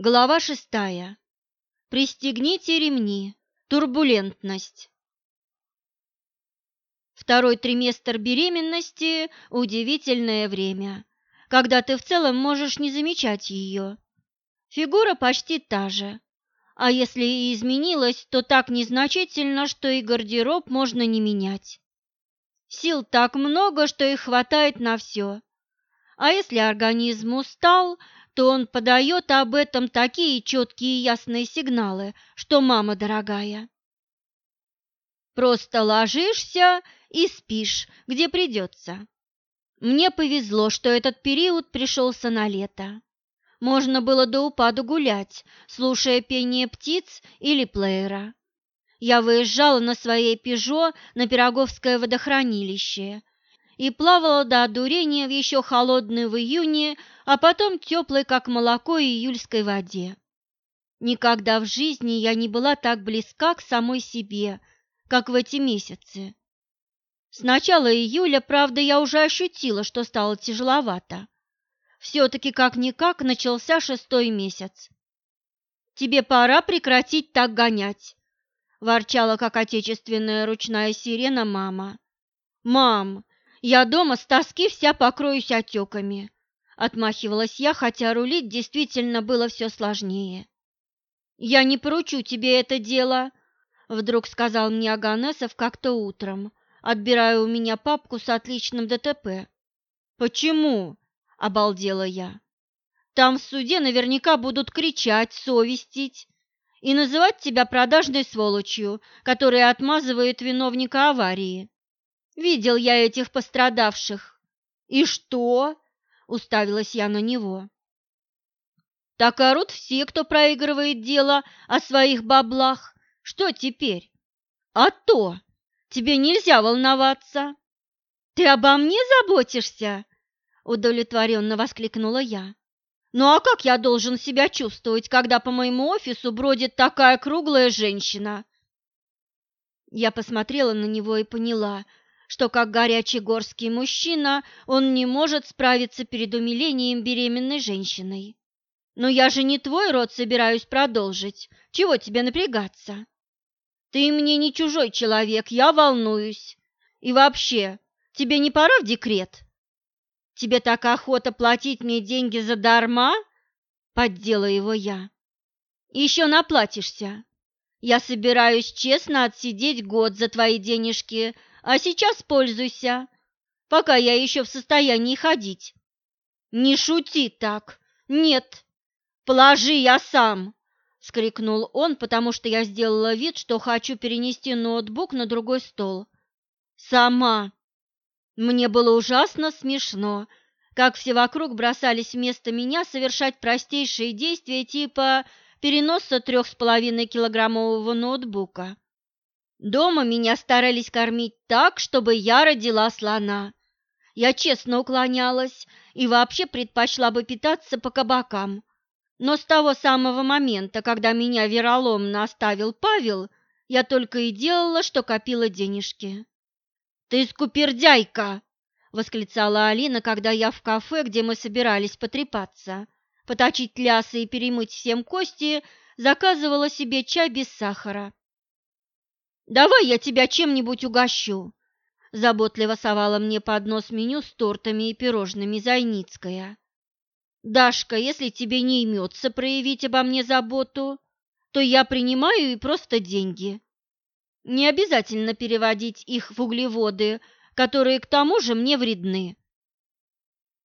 Глава шестая. Пристегните ремни. Турбулентность. Второй триместр беременности – удивительное время, когда ты в целом можешь не замечать ее. Фигура почти та же, а если и изменилась, то так незначительно, что и гардероб можно не менять. Сил так много, что их хватает на все. А если организм устал – то он подает об этом такие четкие и ясные сигналы, что мама дорогая. Просто ложишься и спишь, где придется. Мне повезло, что этот период пришелся на лето. Можно было до упаду гулять, слушая пение птиц или плеера. Я выезжала на своей «Пежо» на Пироговское водохранилище и плавала до одурения в еще холодной в июне а потом теплой, как молоко, июльской воде. Никогда в жизни я не была так близка к самой себе, как в эти месяцы. С начала июля, правда, я уже ощутила, что стало тяжеловато. Все-таки как-никак начался шестой месяц. «Тебе пора прекратить так гонять», – ворчала, как отечественная ручная сирена мама. «Мам, я дома с тоски вся покроюсь отеками. Отмахивалась я, хотя рулить действительно было все сложнее. «Я не поручу тебе это дело», — вдруг сказал мне Аганесов как-то утром, отбирая у меня папку с отличным ДТП. «Почему?» — обалдела я. «Там в суде наверняка будут кричать, совестить и называть тебя продажной сволочью, которая отмазывает виновника аварии. Видел я этих пострадавших. И что? уставилась я на него. Так орут все, кто проигрывает дело о своих баблах. Что теперь? А то! Тебе нельзя волноваться. Ты обо мне заботишься? Удовлетворенно воскликнула я. Ну а как я должен себя чувствовать, когда по моему офису бродит такая круглая женщина? Я посмотрела на него и поняла, что как горячий горский мужчина он не может справиться перед умилением беременной женщиной. Но я же не твой род собираюсь продолжить. Чего тебе напрягаться? Ты мне не чужой человек, я волнуюсь. И вообще, тебе не пора в декрет? Тебе так охота платить мне деньги за дарма? Поддела его я. Еще наплатишься. Я собираюсь честно отсидеть год за твои денежки, а сейчас пользуйся, пока я еще в состоянии ходить. Не шути так. Нет. Положи я сам, скрикнул он, потому что я сделала вид, что хочу перенести ноутбук на другой стол. Сама. Мне было ужасно смешно, как все вокруг бросались вместо меня совершать простейшие действия типа переноса трех с половиной килограммового ноутбука. Дома меня старались кормить так, чтобы я родила слона. Я честно уклонялась и вообще предпочла бы питаться по кабакам. Но с того самого момента, когда меня вероломно оставил Павел, я только и делала, что копила денежки. «Ты скупердяйка!» — восклицала Алина, когда я в кафе, где мы собирались потрепаться, поточить лясы и перемыть всем кости, заказывала себе чай без сахара. Давай я тебя чем-нибудь угощу. Заботливо совала мне под нос меню с тортами и пирожными Зайницкая. Дашка, если тебе не имется проявить обо мне заботу, то я принимаю и просто деньги. Не обязательно переводить их в углеводы, которые к тому же мне вредны.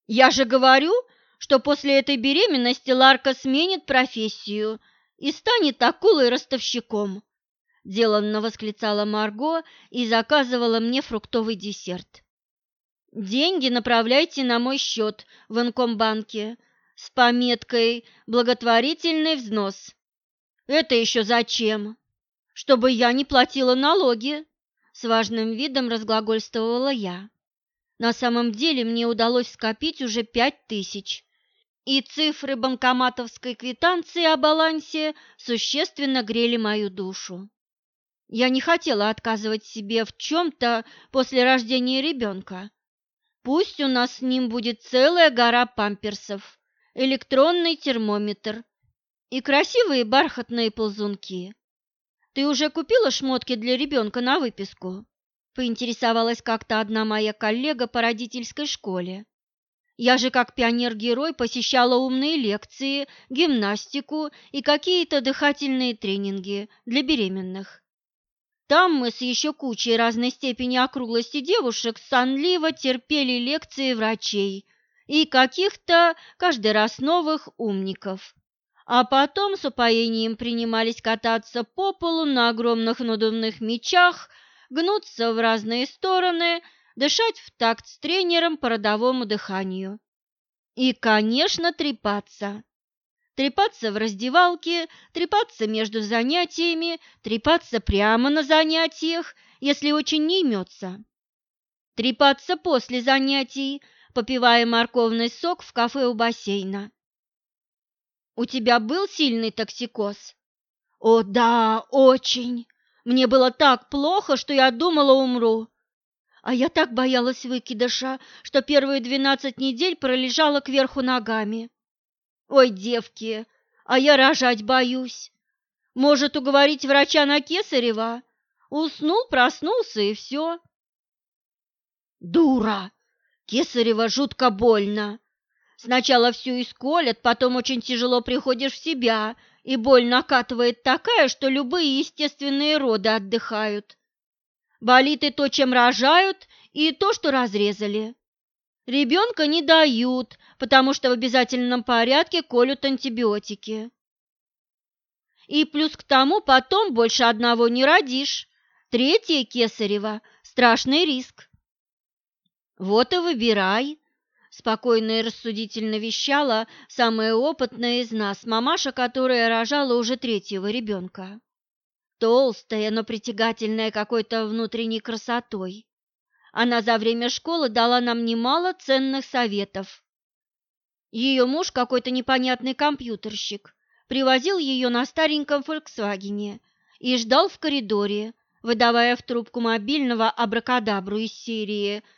Я же говорю, что после этой беременности Ларка сменит профессию и станет акулой-ростовщиком. Деланно восклицала Марго и заказывала мне фруктовый десерт. Деньги направляйте на мой счет в Инкомбанке с пометкой «Благотворительный взнос». Это еще зачем? Чтобы я не платила налоги, с важным видом разглагольствовала я. На самом деле мне удалось скопить уже пять тысяч, и цифры банкоматовской квитанции о балансе существенно грели мою душу. Я не хотела отказывать себе в чем-то после рождения ребенка. Пусть у нас с ним будет целая гора памперсов, электронный термометр И красивые бархатные ползунки. Ты уже купила шмотки для ребенка на выписку? Поинтересовалась как-то одна моя коллега по родительской школе. Я же как пионер-герой посещала умные лекции, гимнастику и какие-то дыхательные тренинги для беременных. Там мы с еще кучей разной степени округлости девушек сонливо терпели лекции врачей и каких-то каждый раз новых умников. А потом с упоением принимались кататься по полу на огромных надувных мечах, гнуться в разные стороны, дышать в такт с тренером по родовому дыханию. И, конечно, трепаться. Трепаться в раздевалке, трепаться между занятиями, трепаться прямо на занятиях, если очень не имется. Трепаться после занятий, попивая морковный сок в кафе у бассейна. У тебя был сильный токсикоз? О, да, очень. Мне было так плохо, что я думала, умру. А я так боялась выкидыша, что первые двенадцать недель пролежала кверху ногами. Ой, девки, а я рожать боюсь. Может, уговорить врача на Кесарева? Уснул, проснулся и все. Дура! Кесарева жутко больно. Сначала всю исколят, потом очень тяжело приходишь в себя, и боль накатывает такая, что любые естественные роды отдыхают. Болит и то, чем рожают, и то, что разрезали. Ребенка не дают, потому что в обязательном порядке колют антибиотики. И плюс к тому потом больше одного не родишь. Третье кесарево – страшный риск. Вот и выбирай спокойно и рассудительно вещала самая опытная из нас, мамаша, которая рожала уже третьего ребенка. Толстая, но притягательная какой-то внутренней красотой. Она за время школы дала нам немало ценных советов. Ее муж, какой-то непонятный компьютерщик, привозил ее на стареньком «Фольксвагене» и ждал в коридоре, выдавая в трубку мобильного абракадабру из серии –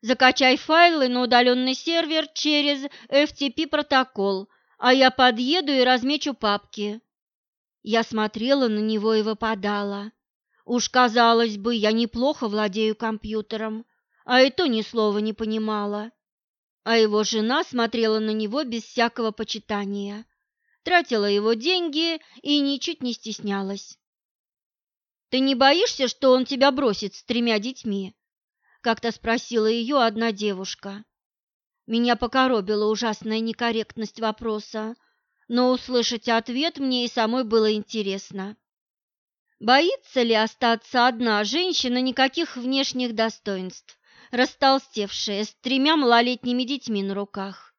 Закачай файлы на удаленный сервер через FTP протокол, а я подъеду и размечу папки. Я смотрела на него и выпадала. Уж, казалось бы, я неплохо владею компьютером, а и то ни слова не понимала. А его жена смотрела на него без всякого почитания, тратила его деньги и ничуть не стеснялась. «Ты не боишься, что он тебя бросит с тремя детьми?» как-то спросила ее одна девушка. Меня покоробила ужасная некорректность вопроса, но услышать ответ мне и самой было интересно. Боится ли остаться одна женщина никаких внешних достоинств, растолстевшая, с тремя малолетними детьми на руках?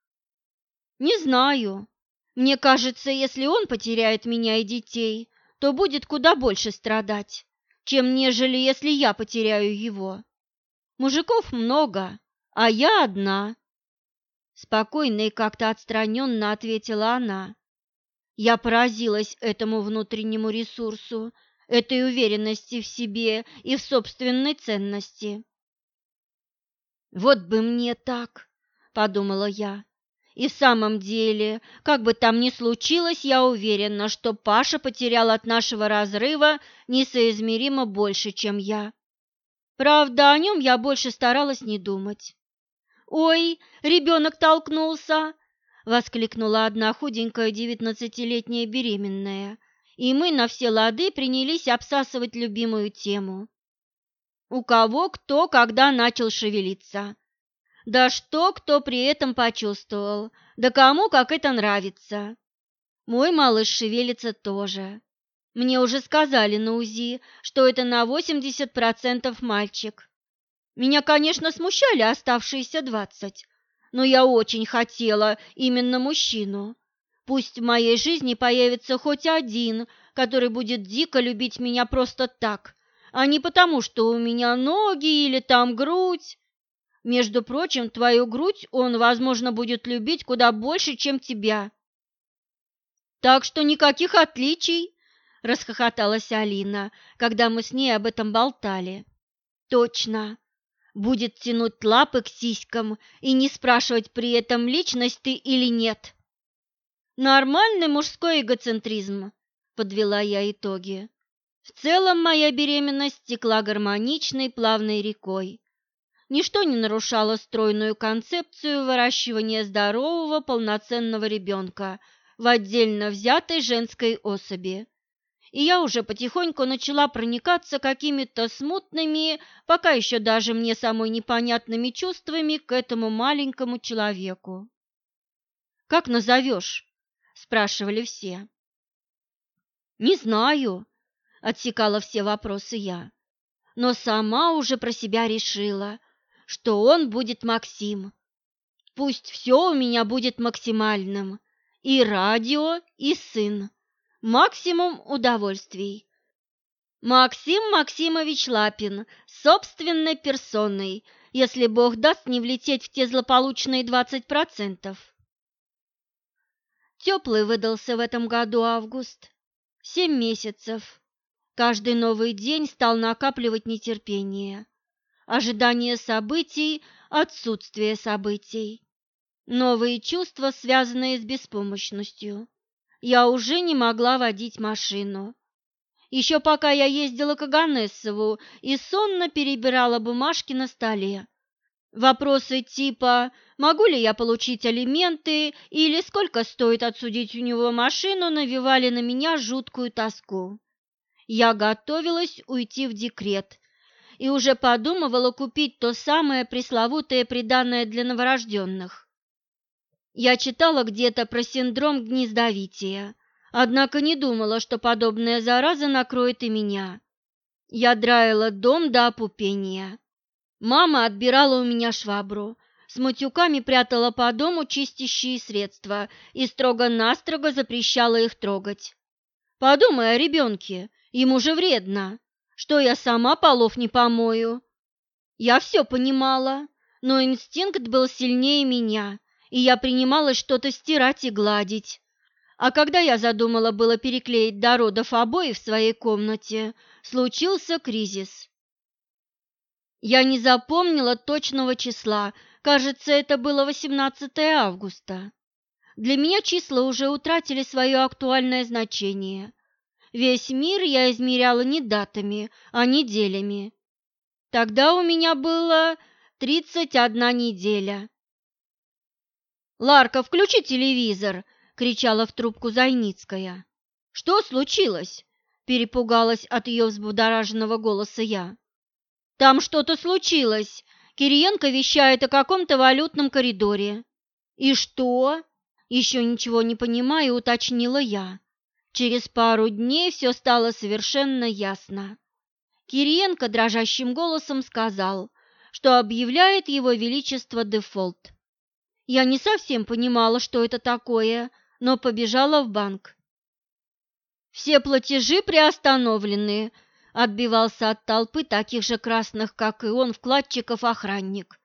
Не знаю. Мне кажется, если он потеряет меня и детей, то будет куда больше страдать, чем нежели если я потеряю его. Мужиков много, а я одна. Спокойно и как-то отстраненно ответила она. Я поразилась этому внутреннему ресурсу, этой уверенности в себе и в собственной ценности. «Вот бы мне так!» – подумала я. И в самом деле, как бы там ни случилось, я уверена, что Паша потерял от нашего разрыва несоизмеримо больше, чем я. Правда, о нем я больше старалась не думать. «Ой, ребенок толкнулся!» — воскликнула одна худенькая девятнадцатилетняя беременная, и мы на все лады принялись обсасывать любимую тему. У кого кто когда начал шевелиться. Да что кто при этом почувствовал, да кому как это нравится. Мой малыш шевелится тоже. Мне уже сказали на УЗИ, что это на 80% мальчик. Меня, конечно, смущали оставшиеся 20, но я очень хотела именно мужчину. Пусть в моей жизни появится хоть один, который будет дико любить меня просто так, а не потому, что у меня ноги или там грудь. Между прочим, твою грудь он, возможно, будет любить куда больше, чем тебя. Так что никаких отличий, – расхохоталась Алина, когда мы с ней об этом болтали. «Точно! Будет тянуть лапы к сиськам и не спрашивать при этом, личность ты или нет!» Нормальный мужской эгоцентризм, подвела я итоги. В целом моя беременность текла гармоничной плавной рекой. Ничто не нарушало стройную концепцию выращивания здорового полноценного ребенка в отдельно взятой женской особи. И я уже потихоньку начала проникаться какими-то смутными, пока еще даже мне самой непонятными чувствами к этому маленькому человеку. «Как назовешь?» – спрашивали все. «Не знаю», – отсекала все вопросы я, но сама уже про себя решила, что он будет Максим. Пусть все у меня будет максимальным, и радио, и сын. Максимум удовольствий. Максим Максимович Лапин, собственной персоной, если Бог даст не влететь в те злополучные двадцать процентов. Теплый выдался в этом году август. Семь месяцев. Каждый новый день стал накапливать нетерпение. Ожидание событий, отсутствие событий. Новые чувства, связанные с беспомощностью. Я уже не могла водить машину. Еще пока я ездила к Аганесову и сонно перебирала бумажки на столе. Вопросы типа «могу ли я получить алименты» или «сколько стоит отсудить у него машину» навевали на меня жуткую тоску. Я готовилась уйти в декрет и уже подумывала купить то самое пресловутое приданное для новорожденных. Я читала где-то про синдром гнездовития, однако не думала, что подобная зараза накроет и меня. Я драила дом до опупения. Мама отбирала у меня швабру, с матюками прятала по дому чистящие средства и строго-настрого запрещала их трогать. Подумай о ребенке, ему же вредно, что я сама полов не помою. Я все понимала, но инстинкт был сильнее меня, и я принималась что-то стирать и гладить. А когда я задумала было переклеить до родов обои в своей комнате, случился кризис. Я не запомнила точного числа, кажется, это было 18 августа. Для меня числа уже утратили свое актуальное значение. Весь мир я измеряла не датами, а неделями. Тогда у меня было 31 неделя. «Ларка, включи телевизор!» – кричала в трубку Зайницкая. «Что случилось?» – перепугалась от ее взбудораженного голоса я. «Там что-то случилось. Кириенко вещает о каком-то валютном коридоре». «И что?» – еще ничего не понимая, уточнила я. Через пару дней все стало совершенно ясно. Кириенко дрожащим голосом сказал, что объявляет его величество дефолт. Я не совсем понимала, что это такое, но побежала в банк. «Все платежи приостановлены», – отбивался от толпы таких же красных, как и он, вкладчиков охранник.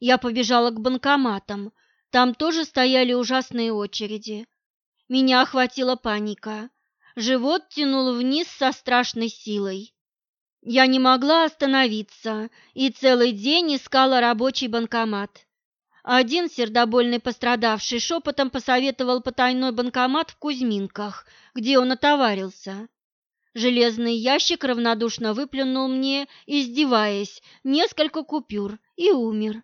Я побежала к банкоматам, там тоже стояли ужасные очереди. Меня охватила паника. Живот тянул вниз со страшной силой. Я не могла остановиться и целый день искала рабочий банкомат. Один сердобольный пострадавший шепотом посоветовал потайной банкомат в Кузьминках, где он отоварился. Железный ящик равнодушно выплюнул мне, издеваясь, несколько купюр и умер.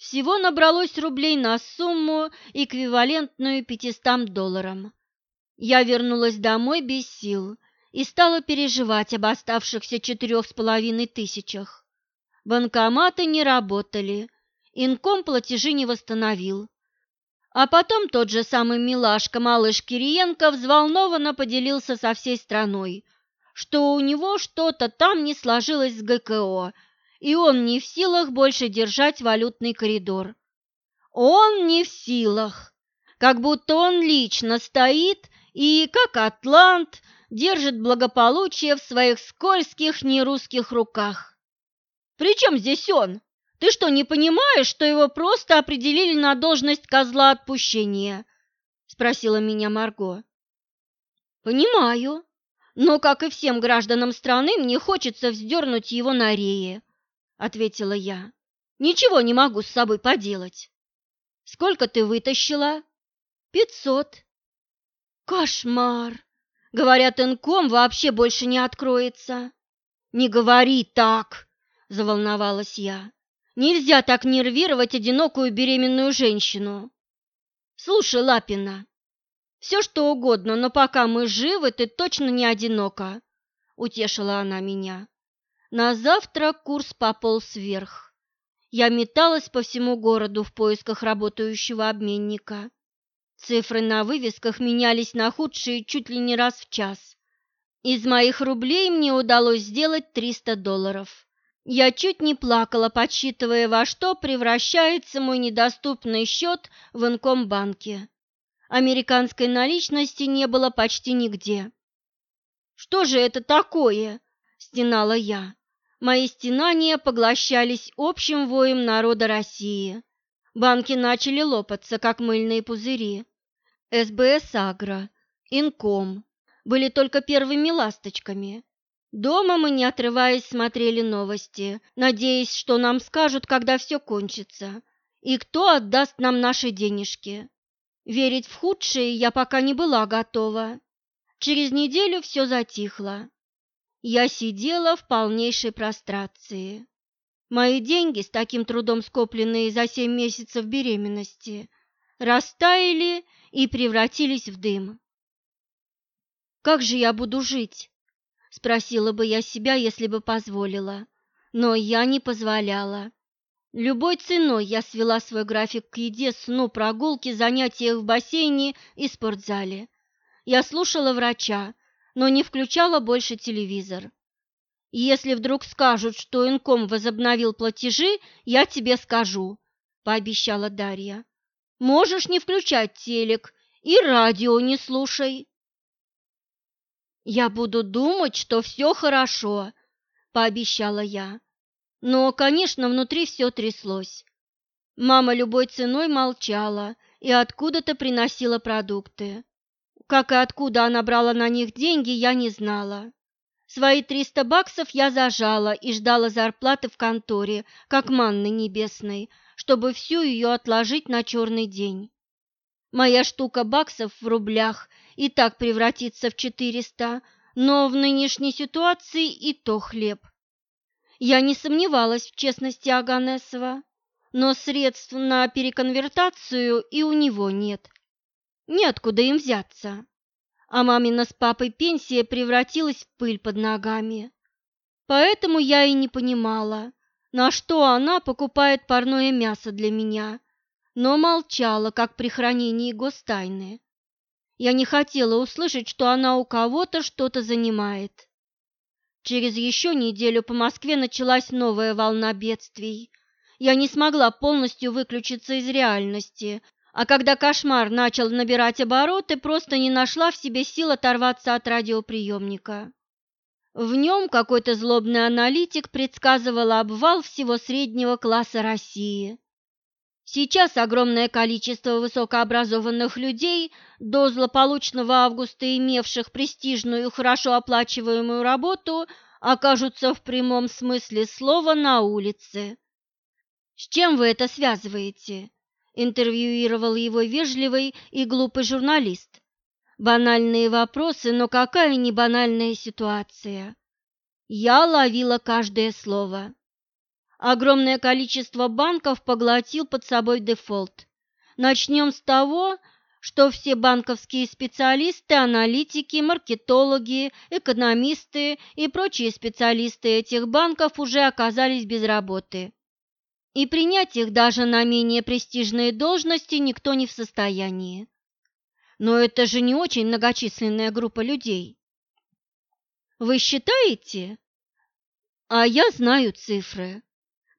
Всего набралось рублей на сумму, эквивалентную пятистам долларам. Я вернулась домой без сил и стала переживать об оставшихся четырех с половиной тысячах. Банкоматы не работали, Инком платежи не восстановил. А потом тот же самый милашка, малыш Кириенко, взволнованно поделился со всей страной, что у него что-то там не сложилось с ГКО, и он не в силах больше держать валютный коридор. Он не в силах, как будто он лично стоит и, как атлант, держит благополучие в своих скользких нерусских руках. «При чем здесь он?» Ты что, не понимаешь, что его просто определили на должность козла отпущения?» – спросила меня Марго. «Понимаю, но, как и всем гражданам страны, мне хочется вздернуть его на рее», – ответила я. «Ничего не могу с собой поделать». «Сколько ты вытащила?» Пятьсот. Кошмар! Говорят, инком вообще больше не откроется. Не говори так, заволновалась я. Нельзя так нервировать одинокую беременную женщину. Слушай, Лапина, все что угодно, но пока мы живы, ты точно не одинока, утешила она меня. На завтра курс пополз вверх. Я металась по всему городу в поисках работающего обменника. Цифры на вывесках менялись на худшие чуть ли не раз в час. Из моих рублей мне удалось сделать 300 долларов. Я чуть не плакала, подсчитывая, во что превращается мой недоступный счет в инкомбанке. Американской наличности не было почти нигде. «Что же это такое?» – стенала я. Мои стенания поглощались общим воем народа России. Банки начали лопаться, как мыльные пузыри. СБС Агро, Инком были только первыми ласточками. Дома мы, не отрываясь, смотрели новости, надеясь, что нам скажут, когда все кончится, и кто отдаст нам наши денежки. Верить в худшее я пока не была готова. Через неделю все затихло. Я сидела в полнейшей прострации. Мои деньги, с таким трудом скопленные за семь месяцев беременности, растаяли и превратились в дым. Как же я буду жить? Спросила бы я себя, если бы позволила. Но я не позволяла. Любой ценой я свела свой график к еде, сну, прогулке, занятиях в бассейне и спортзале. Я слушала врача, но не включала больше телевизор. Если вдруг скажут, что инком возобновил платежи, я тебе скажу, пообещала Дарья. Можешь не включать телек и радио не слушай. «Я буду думать, что все хорошо», – пообещала я. Но, конечно, внутри все тряслось. Мама любой ценой молчала и откуда-то приносила продукты. Как и откуда она брала на них деньги, я не знала. Свои триста баксов я зажала и ждала зарплаты в конторе, как манны небесной, чтобы всю ее отложить на черный день. Моя штука баксов в рублях и так превратится в 400, но в нынешней ситуации и то хлеб. Я не сомневалась в честности Аганесова, но средств на переконвертацию и у него нет. Неоткуда им взяться. А мамина с папой пенсия превратилась в пыль под ногами. Поэтому я и не понимала, на что она покупает парное мясо для меня, но молчала, как при хранении гостайны. Я не хотела услышать, что она у кого-то что-то занимает. Через еще неделю по Москве началась новая волна бедствий. Я не смогла полностью выключиться из реальности, а когда кошмар начал набирать обороты, просто не нашла в себе сил оторваться от радиоприемника. В нем какой-то злобный аналитик предсказывал обвал всего среднего класса России. Сейчас огромное количество высокообразованных людей, до злополучного августа имевших престижную и хорошо оплачиваемую работу, окажутся в прямом смысле слова на улице. «С чем вы это связываете?» – интервьюировал его вежливый и глупый журналист. Банальные вопросы, но какая не банальная ситуация. Я ловила каждое слово. Огромное количество банков поглотил под собой дефолт. Начнем с того, что все банковские специалисты, аналитики, маркетологи, экономисты и прочие специалисты этих банков уже оказались без работы. И принять их даже на менее престижные должности никто не в состоянии. Но это же не очень многочисленная группа людей. Вы считаете? А я знаю цифры.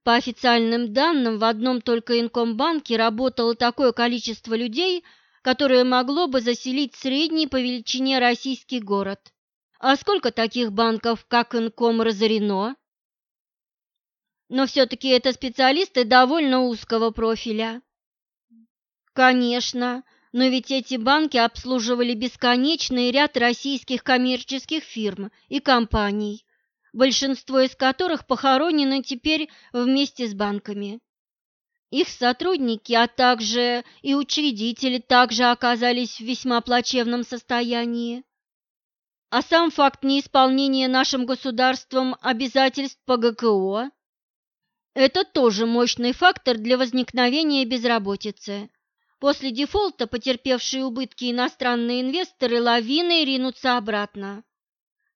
По официальным данным, в одном только Инкомбанке работало такое количество людей, которое могло бы заселить средний по величине российский город. А сколько таких банков, как Инком, разорено? Но все-таки это специалисты довольно узкого профиля. Конечно, но ведь эти банки обслуживали бесконечный ряд российских коммерческих фирм и компаний, большинство из которых похоронены теперь вместе с банками. Их сотрудники, а также и учредители также оказались в весьма плачевном состоянии. А сам факт неисполнения нашим государством обязательств по ГКО – это тоже мощный фактор для возникновения безработицы. После дефолта потерпевшие убытки иностранные инвесторы лавиной ринутся обратно.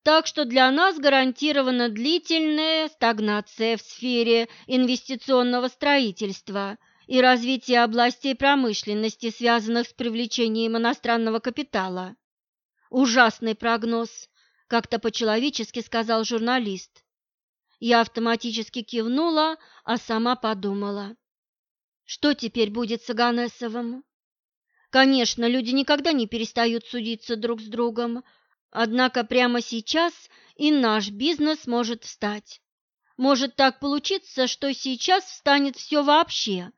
Так что для нас гарантирована длительная стагнация в сфере инвестиционного строительства и развития областей промышленности, связанных с привлечением иностранного капитала. Ужасный прогноз, как-то по-человечески сказал журналист. Я автоматически кивнула, а сама подумала. Что теперь будет с Аганесовым? Конечно, люди никогда не перестают судиться друг с другом, Однако прямо сейчас и наш бизнес может встать. Может так получиться, что сейчас встанет все вообще.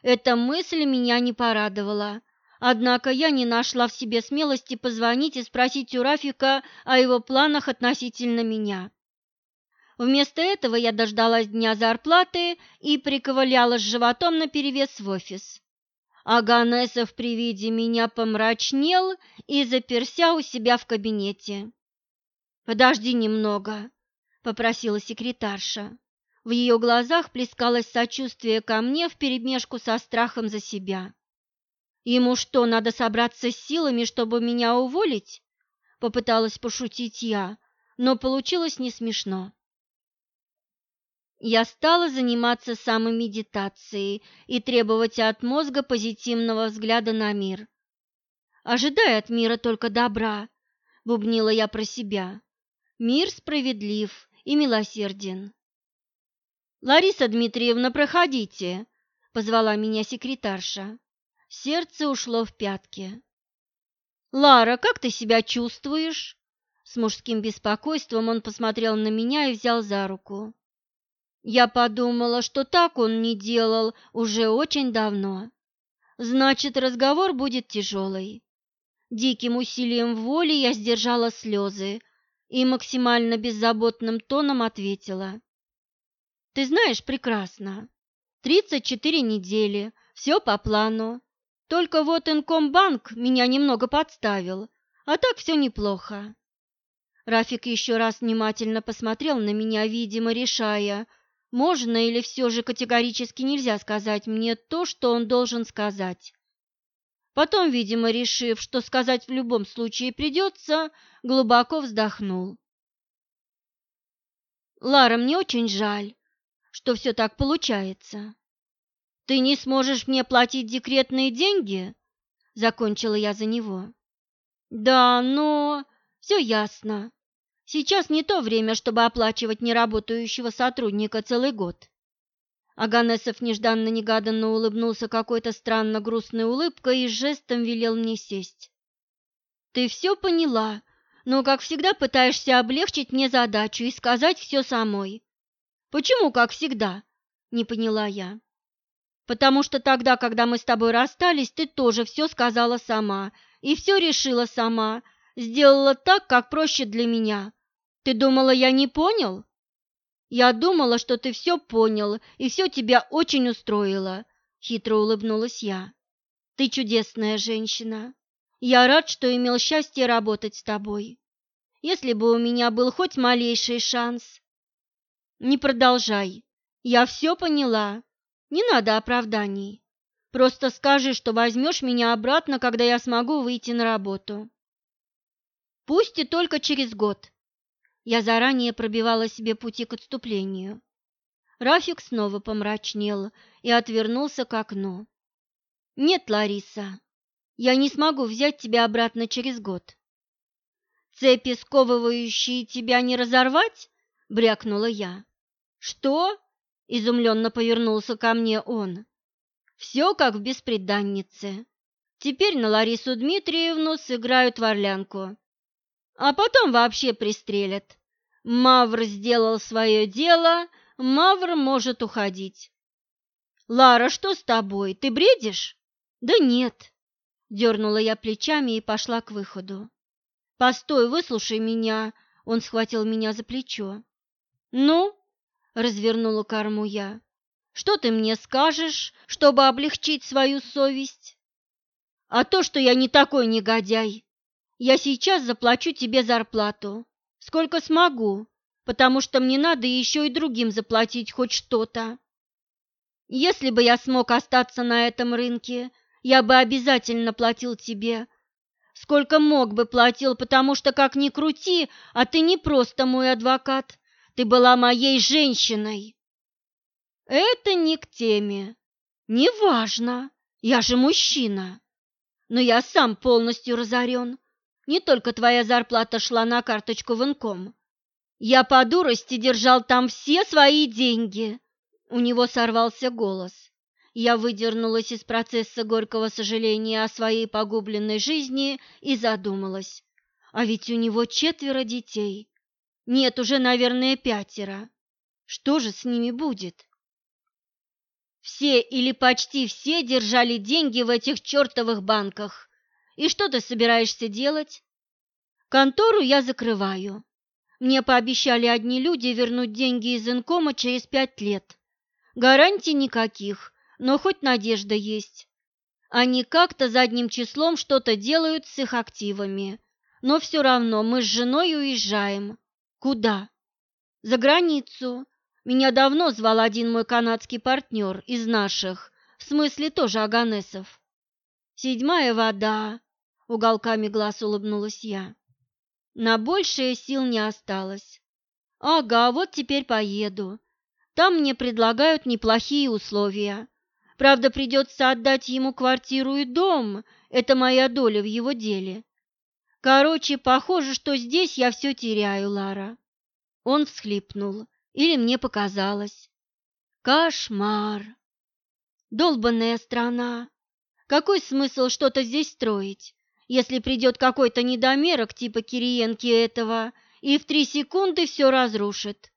Эта мысль меня не порадовала. Однако я не нашла в себе смелости позвонить и спросить у Рафика о его планах относительно меня. Вместо этого я дождалась дня зарплаты и приковыляла с животом наперевес в офис. Аганесов при виде меня помрачнел и заперся у себя в кабинете. «Подожди немного», — попросила секретарша. В ее глазах плескалось сочувствие ко мне вперемешку со страхом за себя. «Ему что, надо собраться с силами, чтобы меня уволить?» Попыталась пошутить я, но получилось не смешно я стала заниматься самомедитацией и требовать от мозга позитивного взгляда на мир. «Ожидай от мира только добра», — бубнила я про себя. «Мир справедлив и милосерден». «Лариса Дмитриевна, проходите», — позвала меня секретарша. Сердце ушло в пятки. «Лара, как ты себя чувствуешь?» С мужским беспокойством он посмотрел на меня и взял за руку. Я подумала, что так он не делал уже очень давно. Значит, разговор будет тяжелый. Диким усилием воли я сдержала слезы и максимально беззаботным тоном ответила. «Ты знаешь прекрасно. 34 недели, все по плану. Только вот Инкомбанк меня немного подставил, а так все неплохо». Рафик еще раз внимательно посмотрел на меня, видимо, решая, можно или все же категорически нельзя сказать мне то, что он должен сказать? Потом, видимо, решив, что сказать в любом случае придется, глубоко вздохнул. «Лара, мне очень жаль, что все так получается. Ты не сможешь мне платить декретные деньги?» Закончила я за него. «Да, но все ясно. Сейчас не то время, чтобы оплачивать неработающего сотрудника целый год. Аганесов нежданно-негаданно улыбнулся какой-то странно грустной улыбкой и жестом велел мне сесть. «Ты все поняла, но, как всегда, пытаешься облегчить мне задачу и сказать все самой». «Почему, как всегда?» – не поняла я. «Потому что тогда, когда мы с тобой расстались, ты тоже все сказала сама и все решила сама, сделала так, как проще для меня. Ты думала, я не понял? Я думала, что ты все понял, и все тебя очень устроило, хитро улыбнулась я. Ты чудесная женщина. Я рад, что имел счастье работать с тобой. Если бы у меня был хоть малейший шанс. Не продолжай. Я все поняла. Не надо оправданий. Просто скажи, что возьмешь меня обратно, когда я смогу выйти на работу. Пусть и только через год. Я заранее пробивала себе пути к отступлению. Рафик снова помрачнел и отвернулся к окну. «Нет, Лариса, я не смогу взять тебя обратно через год». «Цепи, сковывающие тебя, не разорвать?» — брякнула я. «Что?» — изумленно повернулся ко мне он. «Все как в беспреданнице. Теперь на Ларису Дмитриевну сыграют в орлянку а потом вообще пристрелят. Мавр сделал свое дело, Мавр может уходить. «Лара, что с тобой? Ты бредишь?» «Да нет», — дернула я плечами и пошла к выходу. «Постой, выслушай меня», — он схватил меня за плечо. «Ну?» — развернула корму я. Что ты мне скажешь, чтобы облегчить свою совесть? А то, что я не такой негодяй. Я сейчас заплачу тебе зарплату, сколько смогу, потому что мне надо еще и другим заплатить хоть что-то. Если бы я смог остаться на этом рынке, я бы обязательно платил тебе. Сколько мог бы платил, потому что, как ни крути, а ты не просто мой адвокат, ты была моей женщиной. Это не к теме. Неважно, я же мужчина. Но я сам полностью разорен. Не только твоя зарплата шла на карточку в инком. Я по дурости держал там все свои деньги. У него сорвался голос. Я выдернулась из процесса горького сожаления о своей погубленной жизни и задумалась. А ведь у него четверо детей. Нет, уже, наверное, пятеро. Что же с ними будет? Все или почти все держали деньги в этих чертовых банках. И что ты собираешься делать? Контору я закрываю. Мне пообещали одни люди вернуть деньги из инкома через пять лет. Гарантий никаких, но хоть надежда есть. Они как-то задним числом что-то делают с их активами. Но все равно мы с женой уезжаем. Куда? За границу. Меня давно звал один мой канадский партнер из наших, в смысле тоже Аганесов. Седьмая вода, уголками глаз улыбнулась я. На большее сил не осталось. Ага, вот теперь поеду. Там мне предлагают неплохие условия. Правда, придется отдать ему квартиру и дом, это моя доля в его деле. Короче, похоже, что здесь я все теряю, Лара. Он всхлипнул. Или мне показалось. Кошмар! Долбанная страна! Какой смысл что-то здесь строить, если придет какой-то недомерок типа Кириенки этого и в три секунды все разрушит?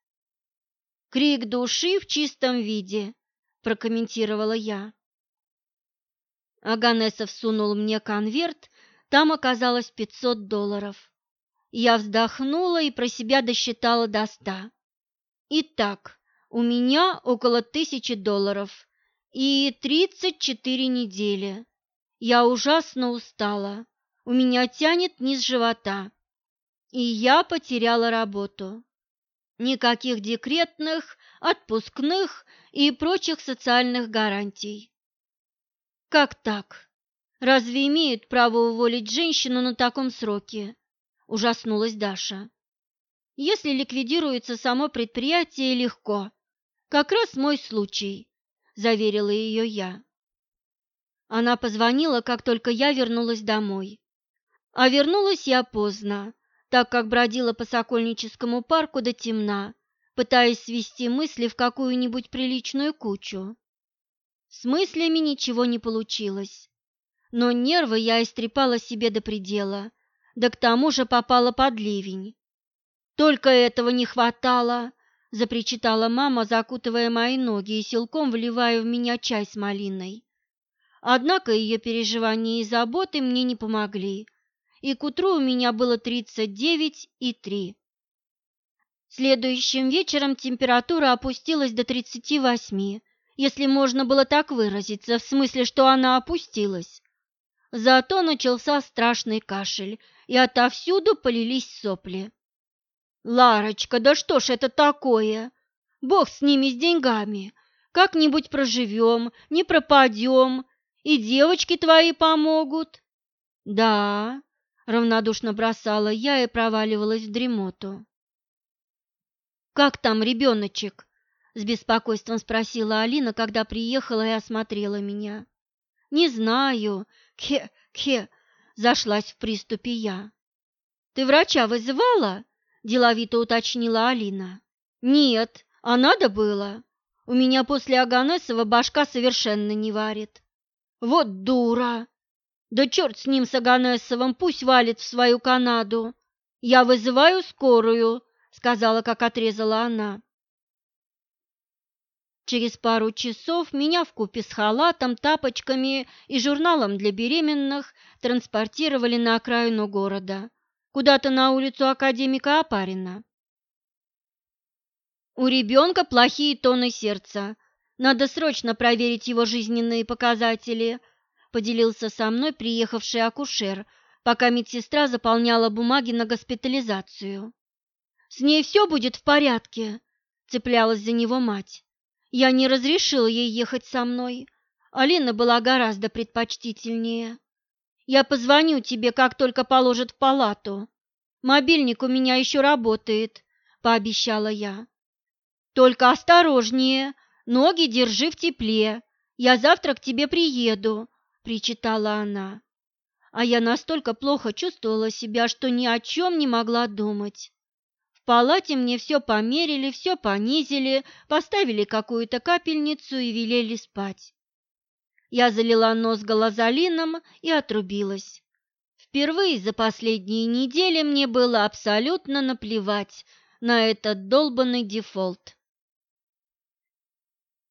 Крик души в чистом виде, прокомментировала я. Аганесов сунул мне конверт, там оказалось пятьсот долларов. Я вздохнула и про себя досчитала до ста. Итак, у меня около тысячи долларов и 34 недели. Я ужасно устала, у меня тянет низ живота, и я потеряла работу. Никаких декретных, отпускных и прочих социальных гарантий. Как так? Разве имеют право уволить женщину на таком сроке? Ужаснулась Даша. Если ликвидируется само предприятие, легко. Как раз мой случай, заверила ее я. Она позвонила, как только я вернулась домой. А вернулась я поздно, так как бродила по Сокольническому парку до темна, пытаясь свести мысли в какую-нибудь приличную кучу. С мыслями ничего не получилось, но нервы я истрепала себе до предела, да к тому же попала под ливень. Только этого не хватало, запричитала мама, закутывая мои ноги и силком вливая в меня чай с малиной. Однако ее переживания и заботы мне не помогли, и к утру у меня было тридцать девять и три. Следующим вечером температура опустилась до тридцати восьми, если можно было так выразиться, в смысле, что она опустилась. Зато начался страшный кашель, и отовсюду полились сопли. Ларочка, да что ж это такое? Бог с ними, с деньгами. Как-нибудь проживем, не пропадем, и девочки твои помогут. Да, равнодушно бросала я и проваливалась в дремоту. Как там ребеночек? С беспокойством спросила Алина, когда приехала и осмотрела меня. Не знаю, кхе-кхе, зашлась в приступе я. Ты врача вызывала? – деловито уточнила Алина. «Нет, а надо было. У меня после Аганесова башка совершенно не варит». «Вот дура! Да черт с ним, с Аганесовым, пусть валит в свою Канаду. Я вызываю скорую», – сказала, как отрезала она. Через пару часов меня вкупе с халатом, тапочками и журналом для беременных транспортировали на окраину города куда-то на улицу академика Апарина. У ребенка плохие тоны сердца, Надо срочно проверить его жизненные показатели, поделился со мной приехавший акушер, пока медсестра заполняла бумаги на госпитализацию. С ней все будет в порядке, цеплялась за него мать. Я не разрешила ей ехать со мной. Алина была гораздо предпочтительнее. Я позвоню тебе, как только положат в палату. Мобильник у меня еще работает, пообещала я. Только осторожнее, ноги держи в тепле. Я завтра к тебе приеду, причитала она. А я настолько плохо чувствовала себя, что ни о чем не могла думать. В палате мне все померили, все понизили, поставили какую-то капельницу и велели спать. Я залила нос галазолином и отрубилась. Впервые за последние недели мне было абсолютно наплевать на этот долбанный дефолт.